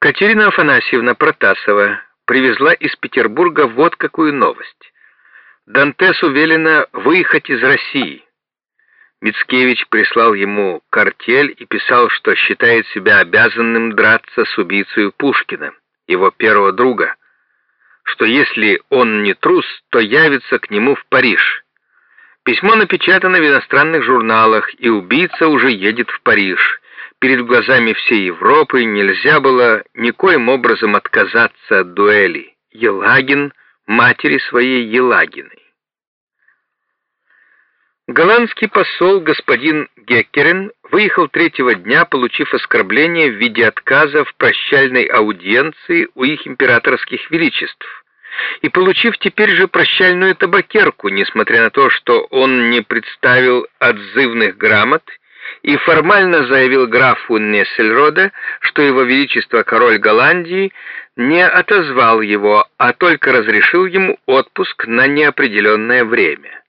Катерина Афанасьевна Протасова привезла из Петербурга вот какую новость. Дантесу велено выехать из России. Мицкевич прислал ему картель и писал, что считает себя обязанным драться с убийцей Пушкина, его первого друга, что если он не трус, то явится к нему в Париж. Письмо напечатано в иностранных журналах, и убийца уже едет в Париж. Перед глазами всей Европы нельзя было никоим образом отказаться от дуэли. Елагин матери своей Елагиной. Голландский посол господин Геккерен выехал третьего дня, получив оскорбление в виде отказа в прощальной аудиенции у их императорских величеств, и получив теперь же прощальную табакерку, несмотря на то, что он не представил отзывных грамот и формально заявил графу Нессельрода, что его величество король Голландии не отозвал его, а только разрешил ему отпуск на неопределенное время.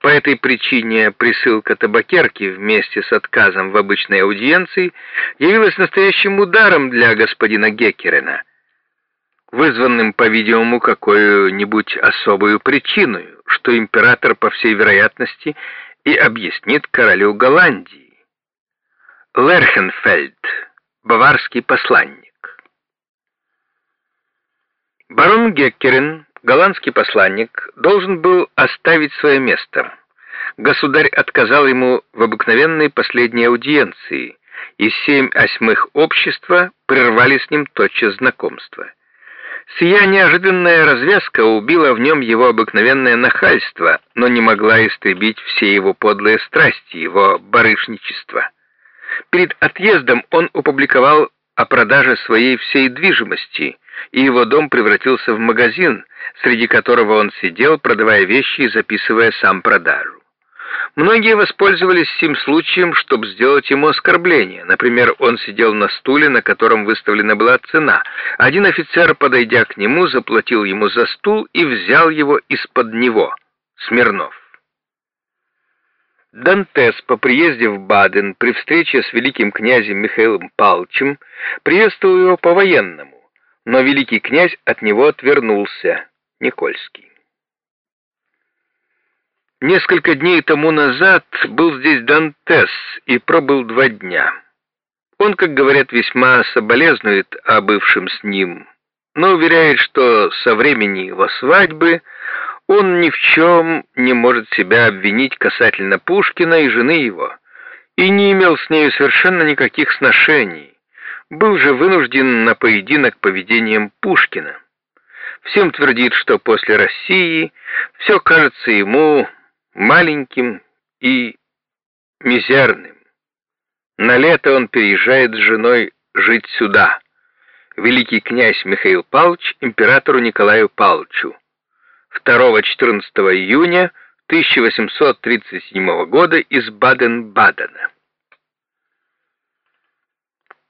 По этой причине присылка табакерки вместе с отказом в обычной аудиенции явилась настоящим ударом для господина Геккерена, вызванным, по-видимому, какой-нибудь особой причиной, что император, по всей вероятности, и объяснит королю Голландии. Лерхенфельд, баварский посланник. Барон Геккерен голландский посланник должен был оставить свое место. Государь отказал ему в обыкновенной последней аудиенции, и семь осьмых общества прервали с ним тотчас знакомство. Сия неожиданная развязка убила в нем его обыкновенное нахальство, но не могла истребить все его подлые страсти, его барышничество. Перед отъездом он опубликовал о продаже своей всей движимости, и его дом превратился в магазин, среди которого он сидел, продавая вещи и записывая сам продажу. Многие воспользовались этим случаем, чтобы сделать ему оскорбление. Например, он сидел на стуле, на котором выставлена была цена. Один офицер, подойдя к нему, заплатил ему за стул и взял его из-под него. Смирнов. Дантес по приезде в Баден при встрече с великим князем Михаилом Павловичем приветствовал его по-военному, но великий князь от него отвернулся, Никольский. Несколько дней тому назад был здесь Дантес и пробыл два дня. Он, как говорят, весьма соболезнует о бывшем с ним, но уверяет, что со времени его свадьбы он ни в чем не может себя обвинить касательно Пушкина и жены его, и не имел с нею совершенно никаких сношений, был же вынужден на поединок поведением Пушкина. Всем твердит, что после России все кажется ему маленьким и мизерным. На лето он переезжает с женой жить сюда. Великий князь Михаил Павлович императору Николаю Павловичу. 2-14 июня 1837 года из Баден-Бадена.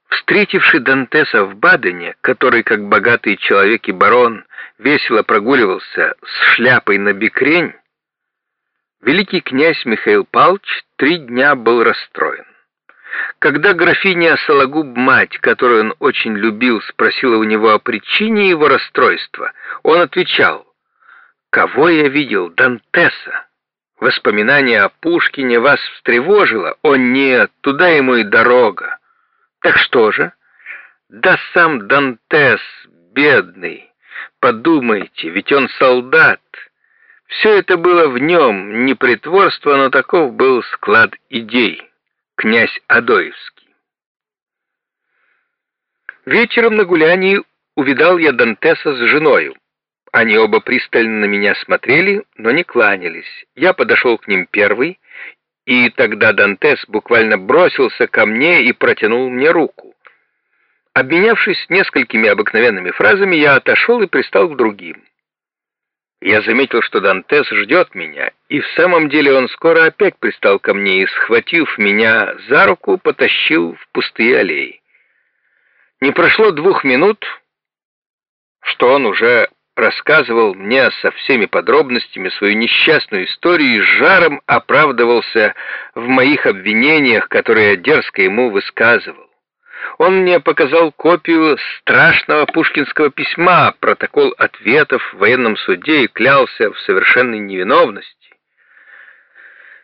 Встретивший Дантеса в Бадене, который, как богатый человек и барон, весело прогуливался с шляпой на бикрень, Великий князь Михаил Павлович три дня был расстроен. Когда графиня Сологуб-мать, которую он очень любил, спросила у него о причине его расстройства, он отвечал, «Кого я видел? Дантеса. Воспоминание о Пушкине вас встревожило? О нет, туда ему и дорога. Так что же? Да сам Дантес, бедный. Подумайте, ведь он солдат. Все это было в нем, не притворство, но таков был склад идей. Князь Адоевский. Вечером на гулянии увидал я Дантеса с женою. Они оба пристально на меня смотрели, но не кланялись. Я подошел к ним первый, и тогда Дантес буквально бросился ко мне и протянул мне руку. Обменявшись несколькими обыкновенными фразами, я отошел и пристал к другим. Я заметил, что Дантес ждет меня, и в самом деле он скоро опять пристал ко мне и, схватив меня за руку, потащил в пустые аллеи. Не прошло двух минут, что он уже рассказывал мне со всеми подробностями свою несчастную историю и жаром оправдывался в моих обвинениях, которые я дерзко ему высказывал. Он мне показал копию страшного пушкинского письма, протокол ответов в военном суде и клялся в совершенной невиновности.